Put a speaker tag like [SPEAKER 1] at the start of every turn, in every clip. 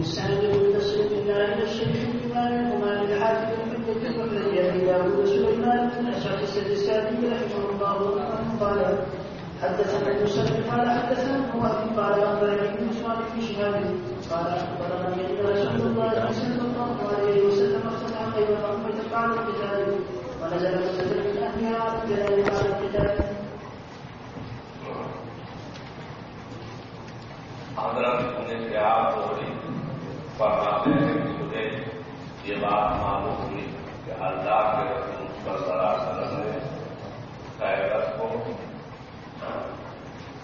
[SPEAKER 1] بالسند المتصل بالله الشريف بما منهما للحافظ الحجة البخاري أبي داود سليمان بن أشعث السادساني رحمه الله عنه قال حدثنا المسلم قال حدثنا ابن وهب قال أخبرني ابن عثمان بن شهاب قال أخبرني أن رسول الله صلى الله عليه وسلم اختتم خير رحمة بعد القتال. ونزل نزلة من أهلها على الجلال بعد القتال
[SPEAKER 2] حضرت نے پیار ہوئی فرماتے ہیں کہ مجھے یہ بات معلوم ہوئی کہ اللہ کے رسول صلی اللہ علیہ وسلم نے خیرت کو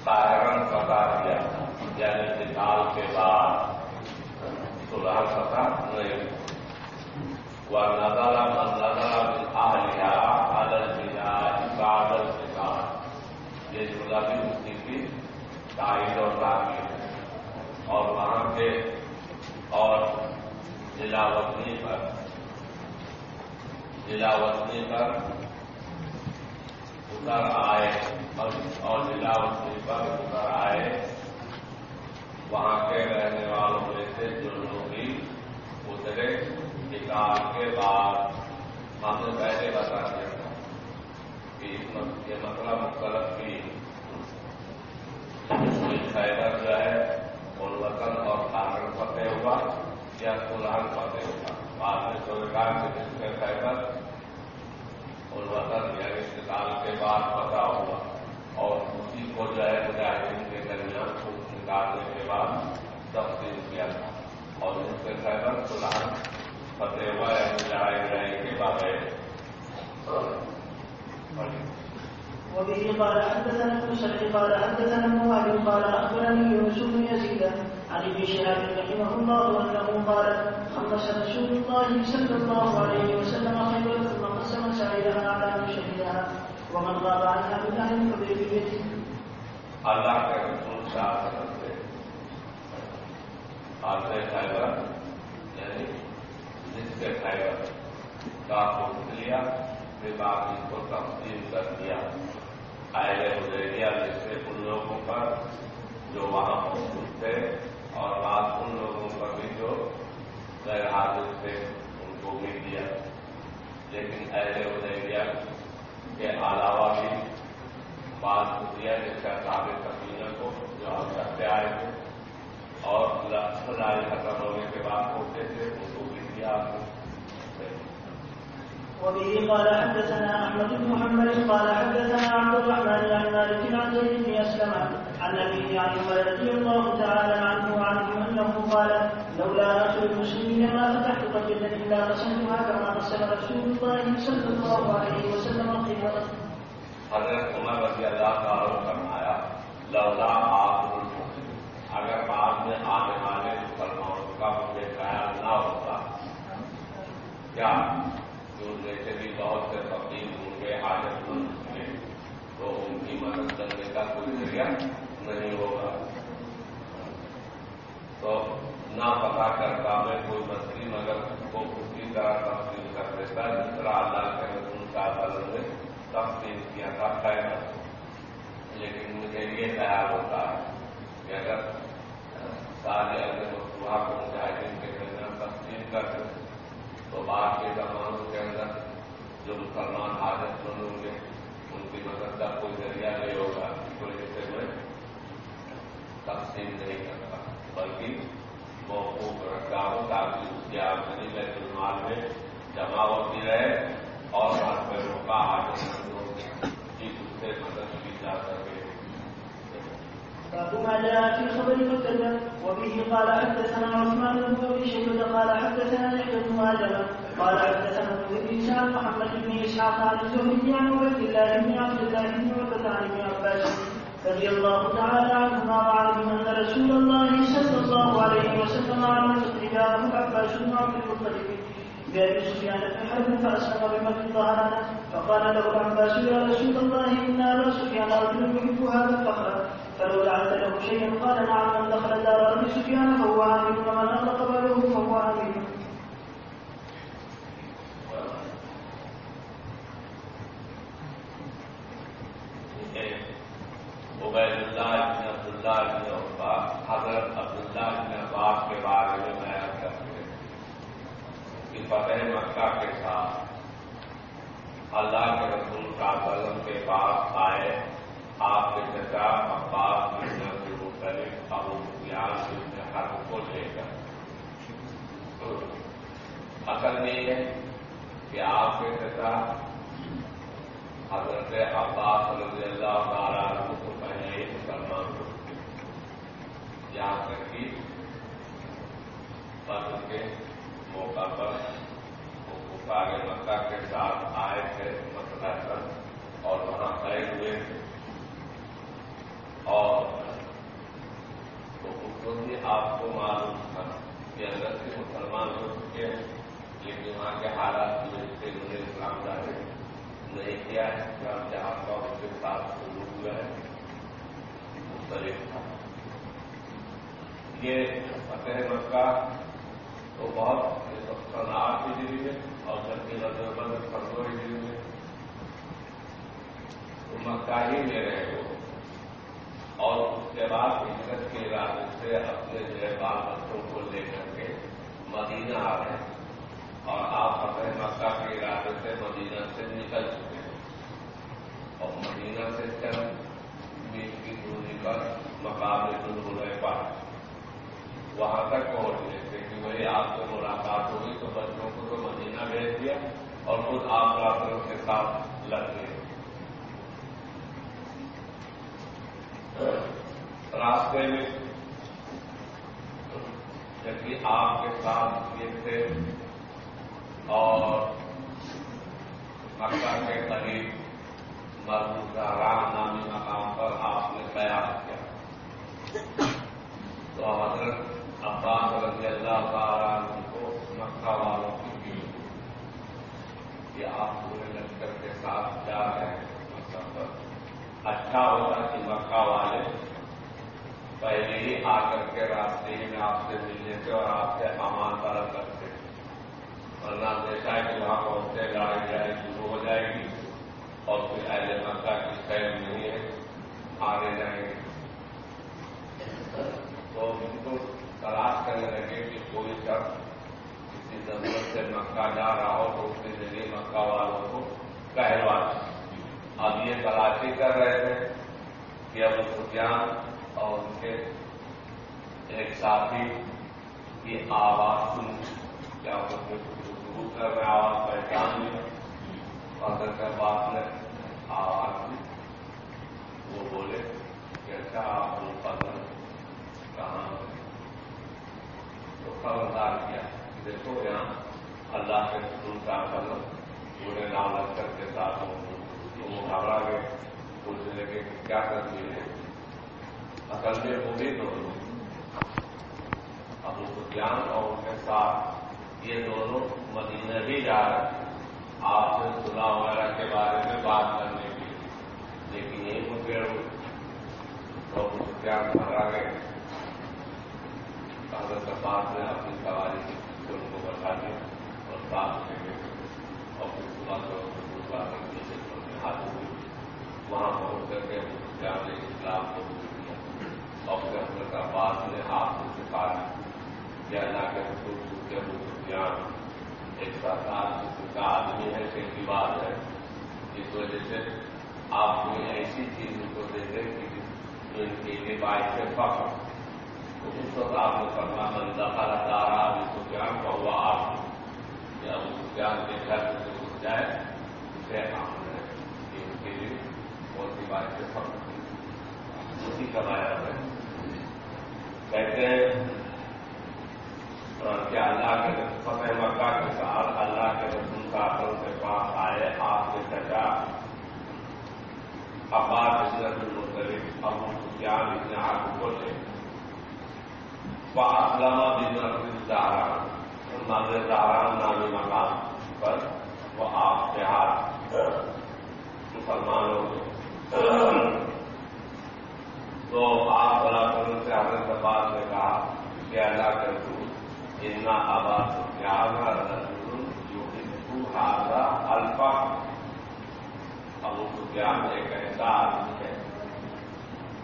[SPEAKER 2] سائرن پتا کیا یعنی نکال کے بعد سلح پتا نہیں۔ وہ نظر من نظر آلیا عدل بنا عبادل کے بعد یہ جملہ بھی اس کی تائید اور تعمیر۔ ہے اور وہاں کے اور ضلع وطنی پر۔ ضلع پر اتر آئے۔ اور ضلع وطنی پر اتر آئے۔ وہاں کے رہنے والوں میں سے جو لوگ بھی اترے، نکال کے بعد ہم نے پہلے بتا دیا تھا کہ یہ مطلب مختلف کی خیبر جو ہے وطن اور کارن فتح ہوا یا سلحان فتح ہوا بعد میں سرکار کے جس میں خیبر اور وطن یا انتقال کے بعد فتح ہوا اور اسی کو جو ہے مجاہدین کے درمیان کو نکالنے کے بعد تقسیم کیا تھا اور اس کے خیبر سلحان فتح ہوا یا لڑائی لڑائی کے بعد
[SPEAKER 1] وبه قال حدثنا ابن سعد قال حدثنا ابن قال اخبرني يونس بن يزيد عن ابن شهاب رحمه الله انه قال خلص رسول الله صلى الله عليه وسلم خيبر ثم قسم سعيدها على من شهدها، ومن غاب عنها من اهل الحديبيه
[SPEAKER 2] اللہ کے رسول صاحب سے آتے خیبر یعنی جس کے خیبر. کا حکم لیا پھر باقی کو تقسیم کر دیا۔ آئے ادیریا جیسے ان لوگوں پر جو وہاں موجود تھے اور بعض ان لوگوں پر بھی جو غیر حاضر تھے، ان کو بھی دیا۔ لیکن اہل ادیریا کے علاوہ بھی بعض دیا جس کا قابل تقسیم کو جو ہم کرتے آئے تھے اور لڑائی ختم ہونے کے بعد ہوتے تھے، ان کو بھی دیا
[SPEAKER 1] وبه قال حدثنا احمد بن محمد عن ابيه عمر رضي الله تعالى عنه وعنه انه قال لولا المسلمين ما فتحت الا كما رسول الله صلى الله عليه وسلم
[SPEAKER 2] حضرت عمر رضی اللہ تعالی فرمایا لولا آخر المسلم اگر بعد میں آنے والے مسلمانوں کا مجھے خیال نہ ہوتا کیا جیسے بھی بہت سے فقیر ہوں گے حاجت مند ہوں گے تو ان کی مدد کرنے کا کوئی ذریعہ نہیں ہوگا تو نہ پتا کرتا میں کوئی مسلم اگر کو اسی طرح تقسیم کر دیتا جس طرح اللہ کے رسول کا بدل نے تقسیم کیا تھا خیر لیکن مجھے یہ خیال ہوتا ہے کہ اگر سارے اگر وہاں کو مجاہدین کے درمیان تقسیم کر تو بعد کے زمانوں کے اندر جو مسلمان حاجت مند ہوں گے ان کی مدد کا کوئی ذریعہ نہیں ہوگا اس وجہ سے میں تقسیم نہیں کرتا بلکہ موقوف رکھتا ہوں تاکہ اس کی آمدنی بیت المال میں جمع ہوتی رہے اور ہاتھ پیروں کا حاجت مندوں کی اس سے مدد کی جا سکے
[SPEAKER 1] باب ما جاء في خبر مكة وبه قال حدثنا عثمان بن ابي شيبه قال حدثنا يحيى بن ادم قال حدثنا ابن ادريس عن محمد بن اسحاق عن الزهري عن عبد الله بن عبد الله بن عتبة عن ابن عباس رضي الله تعالى عنهما وعنهم ان رسول الله صلى الله عليه وسلم عمل تجاره عباس بن عبد المطلب بأبي سفيان بن حرب فأسلم بمكة ظهرنا فقال له العباس يا رسول الله إن أبا سفيان رجل يحب هذا الفخر. فلو جعلت له شيئا قال نعم، من دخل دار ابي سفيان فهو امين ومن اغلق بابه فهو امين
[SPEAKER 2] عبید اللہ ابن عبداللہ ابن عباس حضرت عبداللہ ابن عباس کے بارے میں فتح مکہ کے ساتھ اللہ کے رسول کا قلم کے پاس آئے آپ کے چچا عباس مہینہ کے مختلف ابو بیان کے حق کو لے کر اصل یہ ہے کہ آپ کے چچا حضرت عباس رضی اللہ تعالیٰ کو پہلے ہی مسلمان ہو یہاں تک کہ بدل کے موقع پر وہ مکہ کے ساتھ آئے تھے مسئلہ کر اور وہاں گئے ہوئے تھے اور تو بھی آپ کو معلوم تھا کہ اندر سے مسلمان ہو چکے ہیں لیکن وہاں کے حالات میں سے انہیں اسلام ظاہر نہیں کیا ہے اسلام جہاں کا اس کے ساتھ شروع ہوا ہے مختلف تھا یہ فتح مکہ تو بہت آٹھ ہجری میں اور جبکہ نظر بند پندرہ ہجری میں تو مکہ ہی میں رہے وہ اور اس کے بعد ہجرت کے ارادے سے اپنے جو ہے بال بچوں کو لے کر کے مدینہ آ رہے ہیں اور آپ فتح مکہ کے ارادے سے مدینہ سے نکل چکے ہیں۔ اور مدینہ سے چند میل کی دوری پر مقابلے دور ہو رہے پائے وہاں تک پہنچ گئے تھے کہ وہی آپ سے ملاقات ہوئی تو بچوں کو تو مدینہ بھیج دیا اور خود آپ راتروں کے ساتھ لگ گئے۔ راستے میں جبکہ آپ کے ساتھ یہ تھے اور مکہ کے قریب مربوطہ رام نامی مقام پر آپ نے قیام کیا۔ تو حضرت عباس رضی اللہ تعالیٰ کو مکہ والوں کی بھی کہ آپ پورے لشکر کے ساتھ جا رہے ہیں پر اچھا ہوتا کہ مکہ والے پہلے ہی آ کر کے راستے ہی میں آپ سے مل لیتے اور آپ سے امان طلب کرتے ورنہ دیکھا ہے کہ وہاں پہنچتے گاڑی جائے شروع ہو جائے گی اور پھر اہل مکہ کی خیر نہیں ہے، آگے جائیں گے۔ تو ان کو تلاش کرنے لگے کہ کوئی شخص کسی ضرورت سے مکہ جا رہا ہو تو اس کے ذریعے مکہ والوں کو کہلوا اب یہ تلاشی کر رہے تھے کہ اب سفیان اور ان کے ایک ساتھی کی آواز سن کیا شروع کر رہے آواز پہچان لی اور کے بعد میں آواز دی وہ بولے کہ اچھا آپ پتھر کہاں خبردار کیا دیکھو یہاں اللہ کے سکون کا قدم پورے نام لشکر کے ساتھ ہوں تو وہ گھبرا گئے۔ پوچھنے لگے کہ کیا کرتی ہے اصل میں وہ بھی دونوں ابو سفیان اور ان کے ساتھ یہ دونوں مدینہ بھی جا رہے آپ سے صلاح وغیرہ کے بارے میں بات کرنے کی لیکن یہ مدیر تو ابو سفیان گھبرا گئے؟ حضرت عباس نے اپنی سواری کی ان کو بتا دیا اور ساتھ لے گئے اور پھر صبح کو دوسرا حاصل ہوئی، وہاں پہنچ کر کے جامع اسلام کو دیا اور پھر حضرت عباس نے آپ سے سفارش کیا جا کے حضور کے جان ایک سرکار قسم کا آدمی ہے کئی بات ہے۔ اس وجہ سے آپ کوئی ایسی چیز ان کو دے دیں کہ جو ان کے لیے باعث فخر تو اس وقت آپ نے فرما من دخل دارا ابھی سفیان کا ہوا آپ یا ابو سفیان کے گھر سے گھس جائے، اسے عام بہت سی بات سے فرق اسی کا مایا ہے۔ کہتے ہیں کہ اللہ کے فتح مکہ کے ساتھ اللہ کے رسول کا اصل کے پاس آئے۔ آپ کے چچا عباس عزت المختلف ابو سفیان اتنے آگ بولے وہ اسلم بن داران نظر داران نامی مقام پر وہ آپ کے ہاتھ مسلمانوں کو تو آپ بلا کرنے سے حضرت عباس نے کہا کہ اللہ کر دوں اتنا آباد پیارا رسول جو ہندو ہارا الفا۔ ابو سفیان ایک ایسا آدمی ہے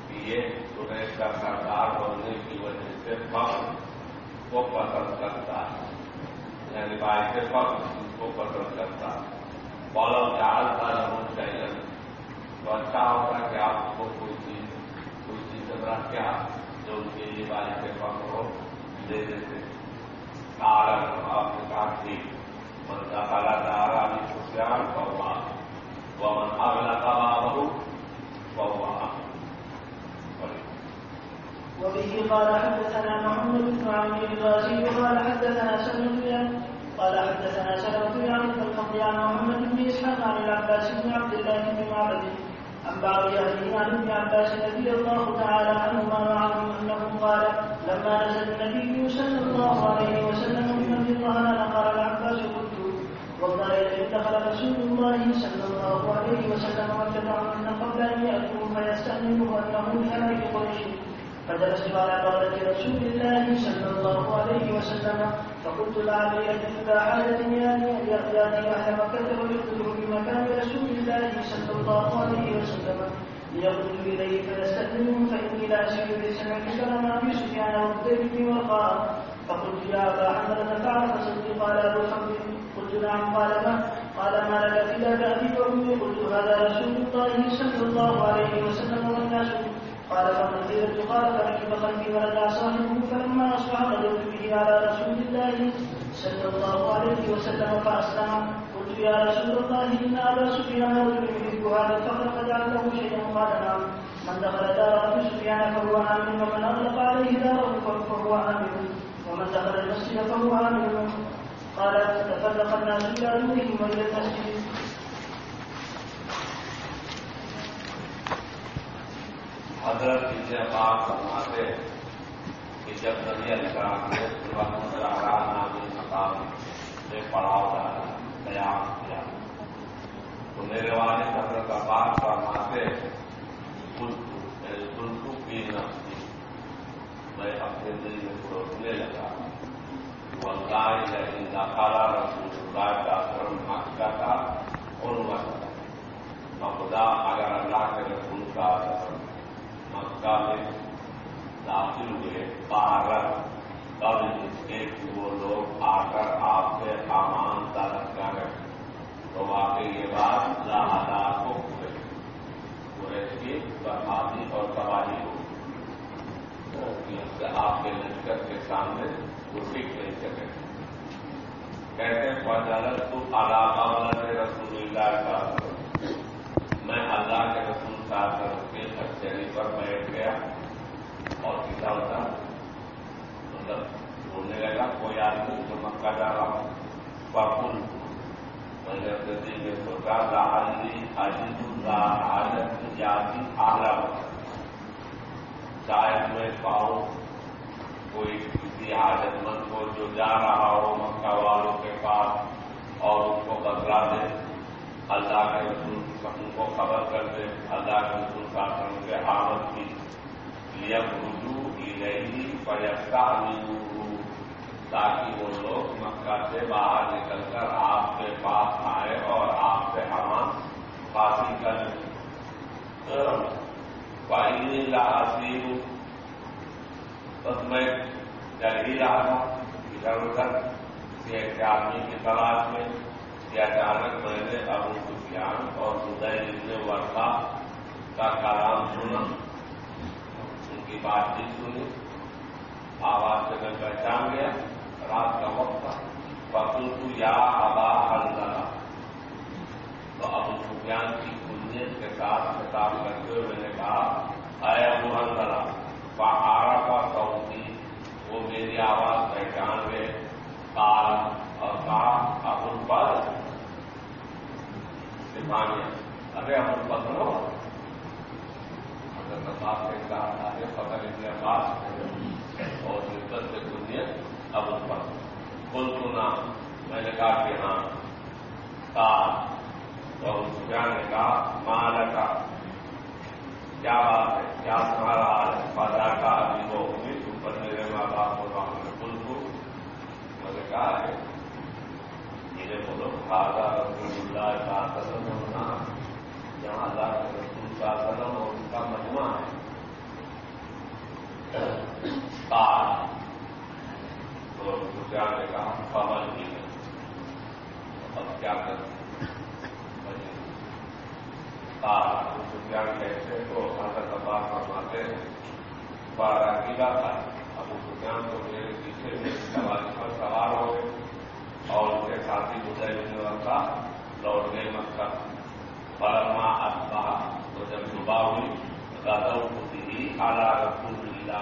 [SPEAKER 2] کہ یہ سریش کا سردار بننے کی وجہ سے کو پسند کرتا ہے یعنی بائک کے کو پسند کرتا بالو چال تھا لہن چاہیے تو اچھا ہوتا کہ آپ کو کوئی چیز کوئی چیز رکھ کیا جو ان کے لیے بائک کے ہو دے دیتے کارن آپ نے کہا ٹھیک من خالا دارا بھی خوشیان پوا وہ من اگلا کبا بہو پوا
[SPEAKER 1] وبه قال حدثنا محمد بن عمرو الرازي قال حدثنا سلمة قال حدثنا سلمة عن الفضل عن محمد بن اسحاق عن العباس بن عبد الله بن معبد. عن بعض اهله عن ابن عباس رضي الله تعالى عنهما وعنهم انه قال لما نزل النبي صلى الله عليه وسلم بمن الرهان قال العباس قلت والله إذ دخل رسول الله صلى الله عليه وسلم واتبعهن قبل أن يأتوا فيستأمنوا أنه من في قريش. فجلست على بغلة رسول الله صلى الله عليه وسلم، فقلت لعلي يجد ذا حاجة يأتي أهل مكة ويخبره بمكان رسول الله صلى الله عليه وسلم. ليخرج إليه فيستأذنه فإني لا أسير بسمعت كلام أبي سفيان والضيف بن وقال فقلت، يا أبا حمزة فعل فصدق. قال أبو حمد. قلت، نعم. قال، ما؟ قال، ما لك إلا بأبي وأمي. قلت، هذا رسول الله صلى الله عليه وسلم والناس قال فمنزلة قال فركب خلفي ورجع صاحبه فلما أصبح غدرت به على رسول الله صلى الله عليه وسلم فأسلم، قلت يا رسول الله، إن أبا سفيان رجل يحب هذا الفقر، فجعل له شيئا قال نعم. من دخل دار أبي سفيان فهو آمن، ومن أغلق عليه داره فهو آمن، ومن دخل المسجد فهو آمن. قال، تفرق الناس إلى دورهم وإلى المسجد.
[SPEAKER 2] حضرت اسے پاک فرماتے کہ جب نبی علیہ السلام نے نامی مقام سے پڑاؤ ڈالا قیام کیا۔ تو میرے والد حضرت پاک فرماتے تلکو کی یعنی نفسی۔ میں اپنے دل میں سوچنے لگا۔ واللہ لئن دخل رسول اللہ کا کرم مکہ کا اور وقت۔ خدا اگر اللہ کے رسول کا مکہ میں داخل ہوئے باہر تب جس کے وہ لوگ آ کر آپ سے سامان طلب کریں تو واقعی یہ بات لاہدا کو ہوئے پورے کی بربادی اور تباہی ہو۔ آپ کے لشکر کے سامنے وہ سیکھ نہیں سکے کہتے ہیں، فضلت تو علاقہ والا رسول اللہ کا میں اللہ کے رسول صاحب کے کچہری پر بیٹھ گیا اور کتا ہوتا مطلب بولنے لگا، کوئی آدمی جو مکہ جا رہا ہوں پاپل میں نے اپنے سوچا اللہ حاجت جاتی، آگرہ شاید میں پاؤں کوئی کسی حاجت مند کو جو جا رہا ہو مکہ والوں کے پاس اور اس کو بدلا دے۔ اللہ کے رسول ان کو خبر کر دے، اللہ کے رسول شاسن کے آمد کی لیم رجوع کی۔ رہی فیستا تاکہ وہ لوگ مکہ سے باہر نکل کر آپ کے پاس آئے اور آپ سے امان حاصل کر لیں۔ پائنی لاسی بس میں چل ہی رہا تھا۔ ادھر ادھر۔ کسی ایک آدمی کی تلاش میں۔ کہ اچانک میں نے ابو سفیان اور ہدے نے ورقا کا کلام سنا ان کی بات چیت سنی، آواز سے میں پہچان گیا، رات کا وقت تھا۔ پتل تو یا ابا حلزلہ تو ابو سفیان کی کنیت کے ساتھ خطاب کرتے ہوئے میں نے کہا، اے ابو حلزلہ پہاڑا کا سعودی وہ میری آواز پہچان گئے۔ کال اور کہا، ابو پر سپاہیاں ارے ابو پتھر ہو اگر نصاب سے کہا آگے پتہ اتنے بات اور نسبت سے کنیت ابو پر۔ کل سنا میں نے کہا کہ ہاں کال تو ابو سفیان نے کہا ماں کا کیا بات ہے؟ کیا تمہارا حال ہے؟ فضا کا ابھی وہ امید اوپر میرے ماں باپ کو وہاں میں کل کو۔ میں نے کہا ہے، میرے بولو خاصا رسول اللہ کا سدم ہونا جہاں اللہ کے رسول کا سدم اور ان کا مجمع ہے۔ کار تو سفیان نے کہا فمل کی کیا کرتے ابو سفیان کہتے تو حضرت عباس فرماتے ہیں، بارہ قلعہ تھا۔ ابو سفیان تو میرے پیچھے میں سواری پر سوار ہو گئے۔ اور ان کے ساتھی مجھے کا لوٹ گئے مکہ۔ برما اصبا تو جب صبح ہوئی دادا ہوتی ہی اعلیٰ رسول اللہ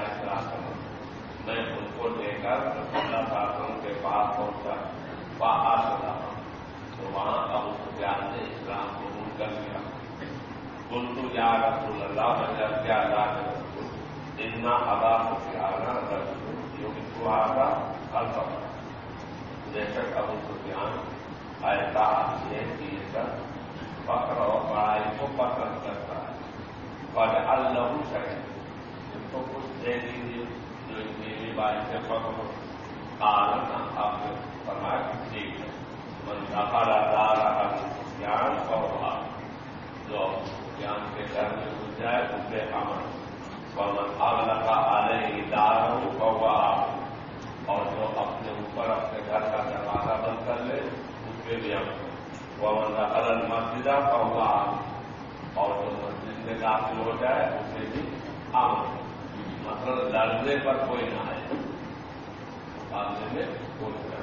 [SPEAKER 2] میں ان کو لے کر اللہ تعالیٰ کے پاس پہنچا۔ وہاں تو وہاں ابو سفیان نے اسلام قبول کر لیا۔ تو یا رسول اللہ، میں کیا اللہ کے رسول اتنا ادا کو رسول، جو کہ تو آگا الفا جیسے ابو سفیان ایسا یہ چیز فخر اور پڑھائی کو پسند کرتا ہے اور اللہ شہر ان کو کچھ دے دیجیے جو میری بات سے فخر آنا آپ نے فرمایا ٹھیک ہے من دخل دار ابو سفیان اور جو جان کے گھر میں گھس جائے اسے امن پمن آگ لگا آنے دار ہوا اور جو اپنے اوپر اپنے گھر کا دروازہ بند کر لے اس پہ بھی امن پمن الگ مسجدہ پہوا اور جو مسجد میں داخل ہو جائے اسے بھی امن مطلب لڑنے پر کوئی نہ آئے آدمی میں کوئی نہ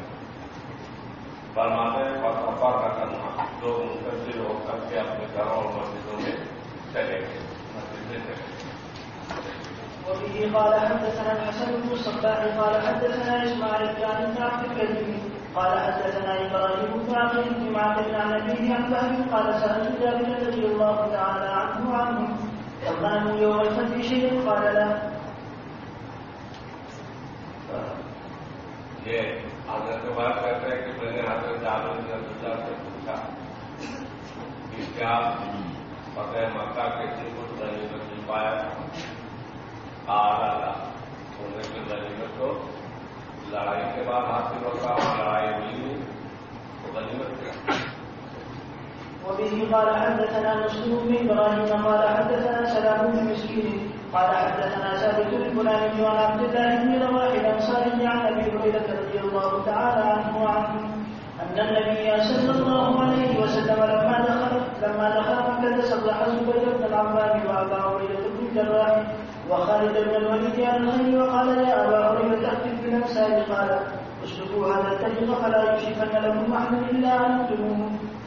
[SPEAKER 2] فرماتے ہیں اور سفر کا کرنا لوگ منتظر ہو کر کے اپنے گھروں اور مسجدوں میں چلے گئے مسجد میں چلے گئے
[SPEAKER 1] وبه قال حدثنا الحسن بن الصباح قال حدثنا اسماعيل بن بن عبد الكريم قال حدثنا ابراهيم بن عقيل بن معقل عن ابيه عن بهر قال سالت جابر رضي الله تعالى عنه وعنه فقالوا يوم الفتح شيء؟ قال لا.
[SPEAKER 2] یہ حضرت بات کرتے ہیں کہ میں نے حضرت عالم اللہ سے پوچھا کہ کیا فتح مکہ کے کچھ غنیمت مل پایا آ آلہ ہونے کی غنیمت تو لڑائی کے بعد حاصل ہوتا اور لڑائی ہوئی نہیں تو غنیمت کیا؟
[SPEAKER 1] وبه قال حدثنا مسلم بن ابراهيم قال حدثنا سلام بن مسكين، قال حدثنا ثابت البناني عن عبد الله بن رواح الانصاري عن ابي هريره رضي الله تعالى عنه وعنه ان النبي صلى الله عليه وسلم لما دخل لما دخل مكه صلح زبير بن العوام وابا هريره بن الجراح وخالد بن الوليد عن الخير وقال يا ابا هريره اختم بالامثال قال اسلكوا هذا الطريق فلا يكشفن لكم احد الا ان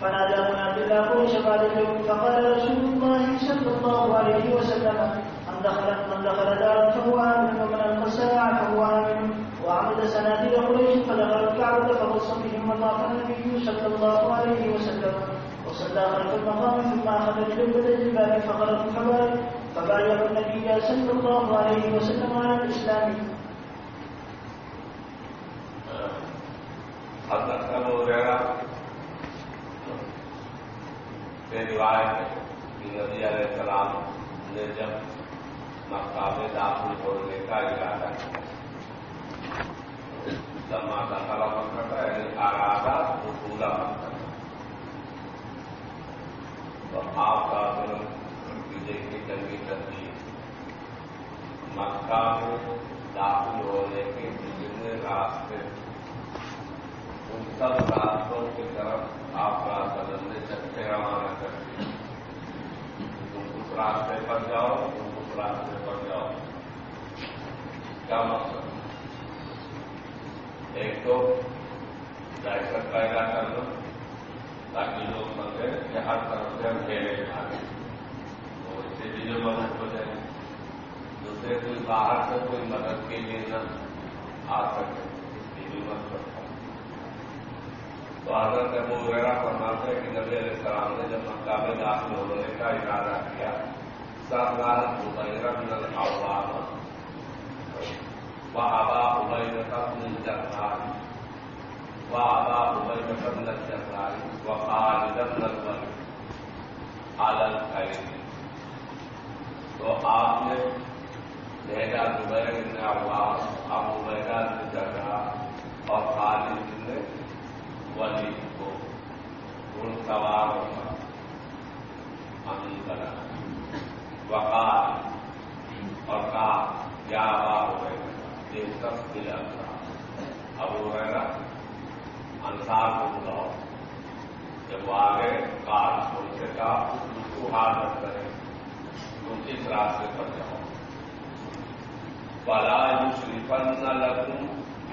[SPEAKER 1] فنادى منادي الى قريش بعد اليوم فقال رسول الله صلى الله عليه وسلم من دخل من دخل دارا فهو آمن ومن ألقى الساعة فهو آمن وعمد سناديد قريش فدخل الكعبة فغص بهم وطاف النبي صلى الله عليه وسلم وصلى خلف المقام ثم أخذ بجبة الجبال فخرج الحواري فبايعوا النبي صلى الله عليه وسلم على الاسلام الإسلام
[SPEAKER 2] حضرت ابو وغیرہ سے روایت ہے کہ نبی علیہ السلام نے جب مکہ میں داخل ہونے کا ارادہ کیا، لما دخل مکہ یعنی ارادہ پورا مکہ تو آپ کا دیکھیے جنگی ترتیب مکہ میں داخل ہونے کے جتنے راستے ان سب راستوں کی طرف آپ کا بدل نے چکے روانہ کر دیا اس راستے پر جاؤ اس راستے پر جاؤ کیا مقصد ایک تو دہشت پیدا کرنا تاکہ لوگ سمجھے کہ ہر طرف سے ہم گھیرے آ گئے تو اس سے بھی جو مدد ہو جائے دوسرے کوئی باہر سے کوئی مدد کے لیے نہ آ سکے اس کی بھی مدد تو حضرت ابو وغیرہ فرماتے ہیں کہ نبی علیہ السلام نے جب مکہ میں داخل ہونے کا ارادہ کیا سردار مبیر العوام و آبا ابیر قبل جرناری و آبا ابیر قبل بن الولید. عالم خیری تو آپ نے بھیجا زبیر بن عوام ابو عبیدہ بن جرنار اور خالد نے ولی کو ان سواروں کا امین کرا وقال اور کہا کیا بات ہو گئے یہ سب دل انسار اب وہ انسار کو بلاؤ۔ جب وہ آ گئے کار ان سے کہا اس کو ہار مت کرے تم اس راستے پر جاؤ؟ بلا شریفن نہ لگوں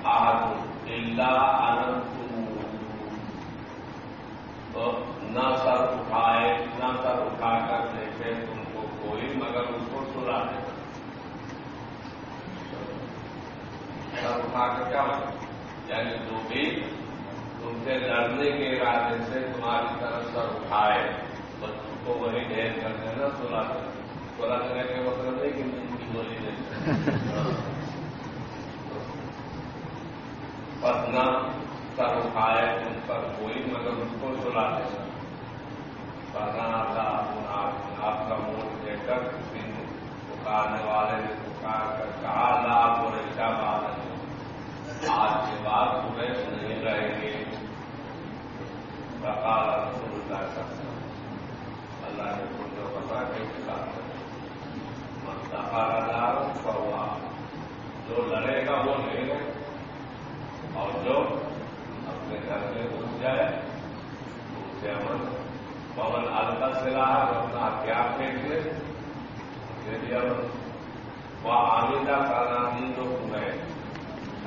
[SPEAKER 2] آج اللہ آنند نہ سر اٹھائے، نہ سر اٹھا کر دیکھے تم کو کوئی مگر اس کو سلا دے سر کر کیا یعنی جو بھی تم سے لڑنے کے ارادے سے تمہاری طرف سر اٹھائے۔ تو تم کو وہی ڈھیر کر دینا سلا دے۔ سلا دینے کے مطلب نہیں کہ ان کی بولی نہیں پتنا سر اٹھائے تم پر کوئی، مگر اس کو سلا دے۔ پڑھنا تھا آپ کا موڈ دیکھ کر کسی پکارنے والے نے پکار کر کہا، لا کو رشا بات آج کے بعد قریش نہیں رہیں گے۔ بکال رسول اللہ سکتا اللہ نے تم کو پتا کہ کھلا دار ہوا جو لڑے گا وہ لے گا اور جو اپنے گھر میں گھس جائے، اس سے امن پون الگ سے رہا اپنا کیا پھینک لے۔ دیا وہ آمیدہ کرنا دن جو گئے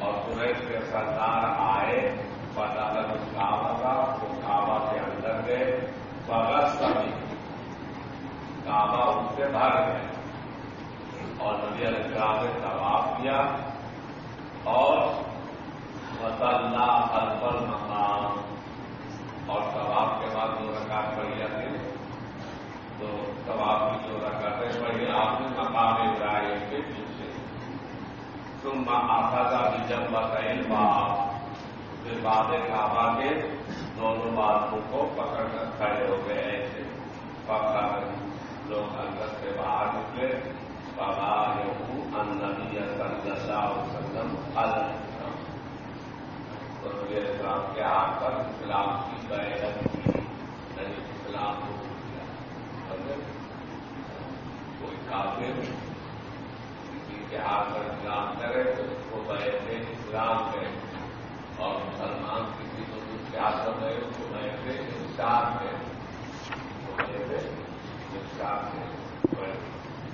[SPEAKER 2] اور قریش کے سردار آئے پتا لگ کعبہ کا، وہ کعبہ کے اندر گئے۔ بغس کبھی کعبہ اس سے بھر گئے اور نبی علیہ السلام نے طواف کیا۔ اور مسلح البل مقام اور ثواب کے بعد جو رکعت پڑھی جاتی ہے۔ تو ثواب کی جو رکعتیں پڑھی۔ آپ نے مقام ابراہیم کے تم آفاظہ بھی جب بتائیں باپ پھر باد کعبہ کے دونوں باتوں کو پکڑ کر کھڑے ہو گئے. ایسے پکڑ لوگ اندر سے باہر نکلے. بابا یہ النبی اللہ وسلم الگ اسلام کے ہاتھ پر اسلام کی بیعت کی. اسلام کو کوئی کافر کسی کے ہاتھ اسلام کرے تو اس کو بیعت اسلام کرے اور مسلمان کسی کو اس کے ہاتھ پر گئے اس کو بیعت انسان کرے انسان کرے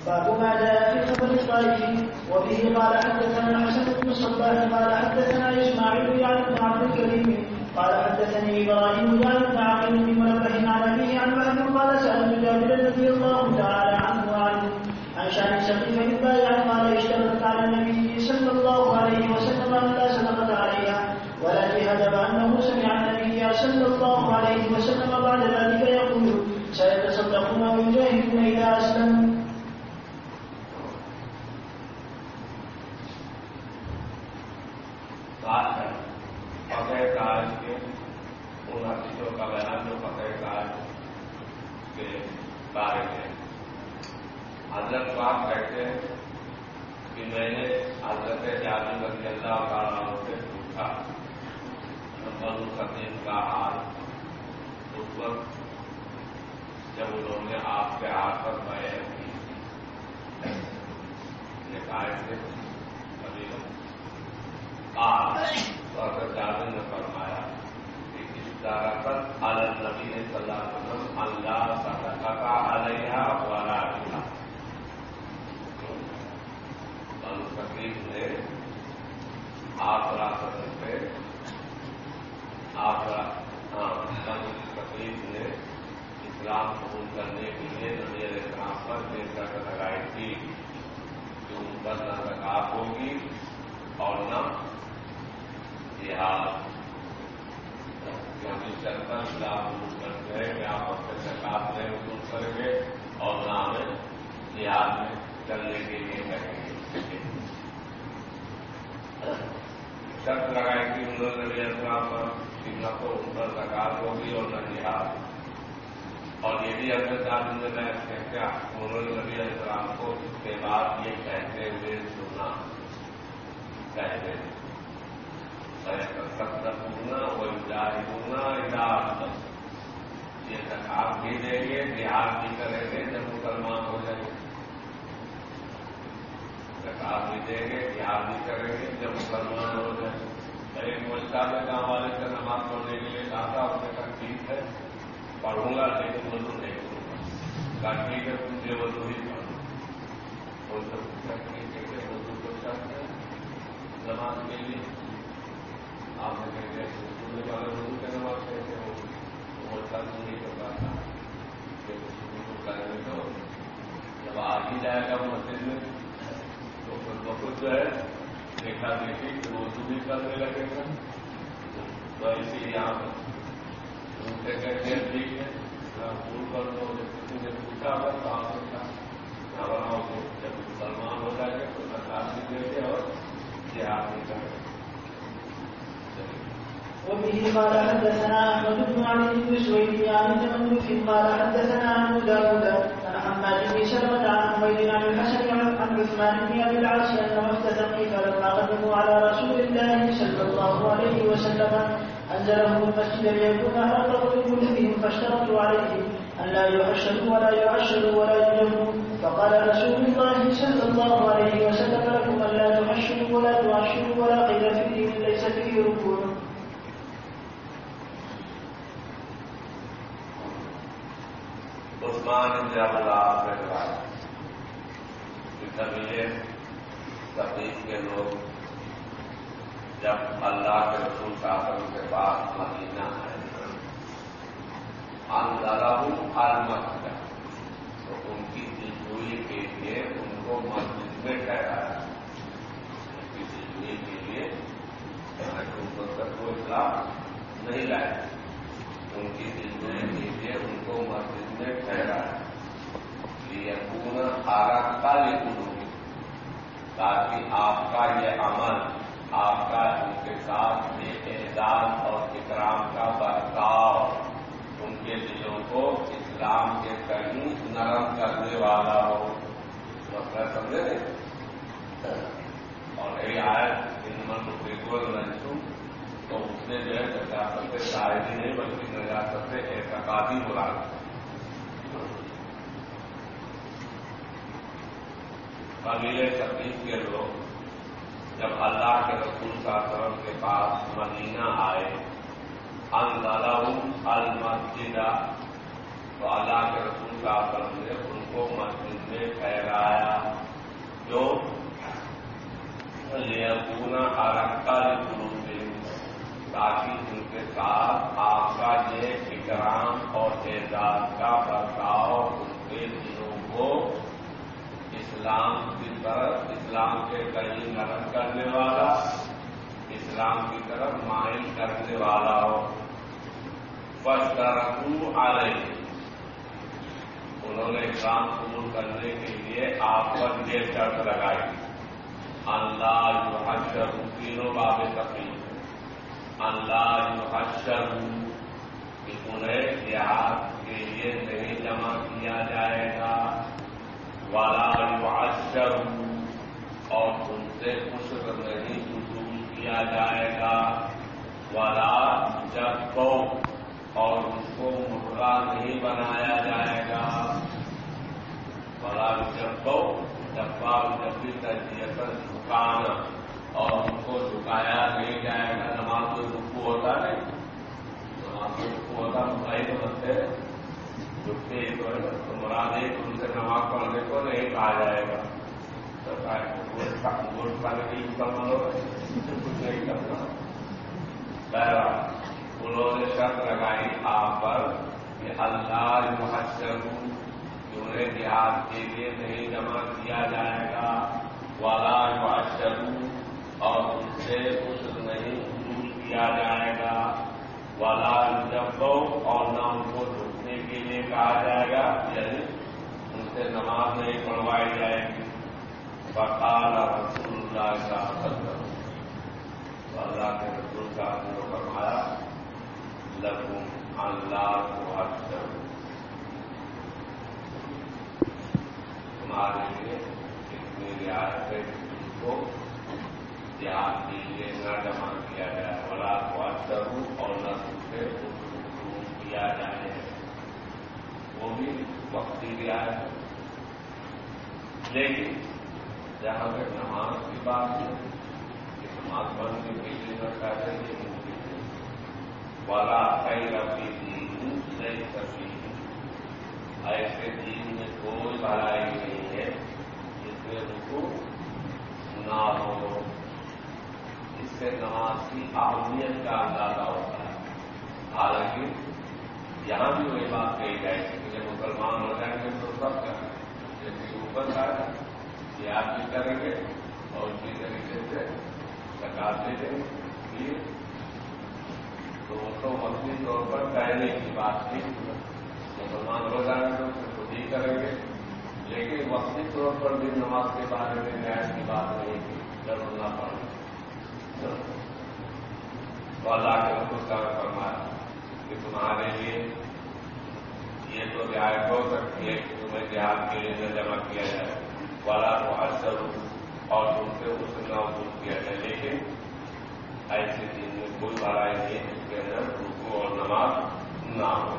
[SPEAKER 1] باب ما جاء في خبر الطائفين وبه قال حدثنا حسن بن الصباح قال حدثنا اسماعيل يعني بن عبد الكريم، قال حدثني ابراهيم يعني بن عقيل بن منبه عن ابيه عن وهب قال سالت جابر رضي الله تعالى عنه وعنه عن شان سقيف البايع قال اشترطت على النبي صلى الله عليه وسلم ان لا صدقه عليها ولا جهاد بانه سمع النبي صلى الله عليه وسلم بعد ذلك يقول سيتصدقون ويجاهدون اذا اسلموا جو فتحال کے بارے میں
[SPEAKER 2] حضرت پاک کہتے ہیں کہ میں نے حضرت جادو رضی اللہ تعالیٰ سے پوچھا بنو سکیم کا حال اس وقت جب انہوں نے آپ کے ہاتھ پر بیان کی نکائے تھے کبھی آج حضرت جادو نے فرمایا کہ اس طرح پر حالت نبی صلی اللہ علیہ وسلم اللہ صدقہ علیہ والا تقریب نے آپ راستہ پہ آپ تقریب ہاں، نے اسلام قبول کرنے کے لیے نبی علیہ السلام پر دیر کر لگائی تھی۔ کہ ان پر نہ زکات ہوگی اور نہ جہاد کیونکہ چلتا اسلام قبول کرتے ہیں کہ آپ اپنے زکات میں قبول کریں گے اور نہ ہمیں جہاد میں چلنے کے لیے کہیں گے شرط لگائی تھی انہوں نے نبی اسلام پر کہ نہ تو ان پر زکات ہوگی اور نہ جہاد۔ اور یہ بھی اپنے ساتھ میں کیا انہوں نے نبی اسلام کو اس کے بعد یہ کہتے ہوئے سننا کہتے سب پورنا وہ جاری پورنا اجاز یہ زکات بھی دیں گے جہاد بھی کریں گے جب مسلمان ہو جائیں گے۔ زکات بھی دیں گے جہاد بھی کریں گے جب مسلمان ہو جائے ایک ملکہ میں کام والے سے نماز پڑھنے کے لیے کہا تھا اس نے کہا ٹھیک ہے، پڑھوں گا لیکن وضو نہیں کروں گا۔ ٹھیک ہے، تم یہ وضو ہی پڑھو۔ اور سب ٹھیک ہے وضو کو شرط ہے، نماز کے لیے۔ جب آ ہی جائے گا مسجد میں تو پھر جو ہے دیکھا دیکھی کہ وضو بھی کرنے لگے گا تو یہاں ان سے کہتے ہیں ٹھیک ہے پھول کسی نے پوچھا ہوگا تو آپ نے کہا بناؤ جب مسلمان ہو جائے گا تو سرکار بھی اور یہ آپ نے کرے
[SPEAKER 1] وبه قال حدثنا احمد بن علي بن سويد عن تملك قال حدثنا ابو داود عن حماد بن سلمة عن حميد عن الحسن عن عثمان بن ابي العاص انه افتتقي فلما قدموا على رسول الله صلى الله عليه وسلم انزله المسجد ليكون على قبر ملكهم فاشترطوا عليه ان لا يعشروا ولا يعشروا ولا يجروا فقال رسول الله صلى الله عليه وسلم لكم ان لا تعشروا ولا تعشروا ولا قيل في
[SPEAKER 2] عثمان اللہ نے کے لوگ جب اللہ کے رسول شاخر کے پاس مدینہ ہے اندرا المسجد۔ تو ان کی دلجوئی کے لیے ان کو مسجد میں ٹھہرایا۔ ان کی دلجوئی کے لیے ان کو کوئی اطلاع نہیں لائے ان کی دلجوئی کے لیے ان کو مسجد میں ٹھہرا یہ پورا آرا کا لیکن ہوگی۔ تاکہ آپ کا یہ عمل، آپ کا ان کے ساتھ یہ اعزاز اور اکرام کا برتاؤ ان کے دلوں کو اسلام کے کہیں نرم کرنے والا ہو۔ مسئلہ سمجھے اور یہی آئے ان من بالکل منسوخ تو اس نے جو ہے نجاست سے شاعری نہیں، بلکہ نجاست سے اعتقادی بلا قبیلے تقریب کے لوگ جب اللہ کے رسول کا طرف کے پاس مدینہ آئے، ان المسجد، تو اللہ کے رسول کا طرف نے ان کو مسجد میں ٹھہرایا، جو پورا ارکا گرو سے تاکہ ان کے ساتھ آپ کا یہ اکرام اور اعزاز کا برتاؤ ان کے دلوں کو اسلام کی طرف، اسلام کے کہیں نرم کرنے والا، اسلام کی طرف مائل کرنے والا ہو۔ بس کروں آ انہوں نے اسلام قبول کرنے کے لیے آپ پر یہ شرط لگائی۔ اللہ جو حشر تینوں باب تقریب اللہ جو حشر انہیں دیہات کے لیے نہیں جمع کیا جائے گا۔ والا جو اور ان سے خشک نہیں وصول کیا جائے گا۔ والا جب اور اس کو مرغا نہیں بنایا جائے گا۔ والا جب ڈبا جب بھی تربیت جھکانا اور ان کو جھکایا نہیں جائے گا۔ نماز کو رکو ہوتا نہیں نماز کو رکو ہوتا مکائی مطلب تو بنتے تو مراد ایک ان سے نماز پڑھنے کو نہیں کہا جائے گا۔ گوشت کھانے کی مکمل ہو کچھ نہیں کرنا پہلا انہوں نے شرط لگائی آپ پر کہ اللہ محسر انہیں دیہات کے لیے نہیں جمع کیا جائے گا والا معاشرو اور ان سے کچھ نہیں قبول کیا جائے گا والا جب اور نہ ان کو جھکنے کے لیے کہا جائے گا یعنی ان سے نماز نہیں پڑھوائی جائے گی۔ بقال رسول اللہ کا اللہ کے رسول کا فرمایا لگوں اللہ کو حد تمہارے لیے اتنی رعایت ہے کو دیہات کے لیے نہ جمع کیا جائے۔ بلا کو اچھر اور نہ دوسرے کیا جائے۔ وہ بھی وقتی رعایت ہے۔ لیکن جہاں تک نماز کی بات ہے کہ نماز بند کے پیچھے نہ چاہتے ہیں والا کئی رفی دین نہیں سکتی ایسے دین میں کوئی بھلائی نہیں ہے جس میں رکو نہ ہو۔ اس سے نماز کی اہمیت کا اندازہ ہوتا ہے۔ حالانکہ یہاں بھی وہی بات کہی جائے کہ جب مسلمان ہو جائیں گے تو سب کریں جیسے اوپر کا یہ آپ بھی کریں گے اور اسی طریقے سے سکار دے دیں گے تو وہ تو وقتی طور پر کہنے کی بات تھی۔ مسلمان ہو جائیں گے تو خود ہی کریں گے۔ لیکن وقتی طور پر بھی نماز کے بارے میں نیاز کی بات نہیں تھی۔ ضرور نہ پڑے تو اللہ کے رسول کا فرمایا کہ تمہارے لیے یہ تو رعایت ہو سکتی ہے کہ تمہیں جہاد کے لیے جمع کیا جائے۔ والا تو اثر اور تم سے اس نہ وصول کیا جائے۔ لیکن ایسے دن میں کوئی بڑائی نہیں جس کے اندر رکو اور نماز نہ ہو۔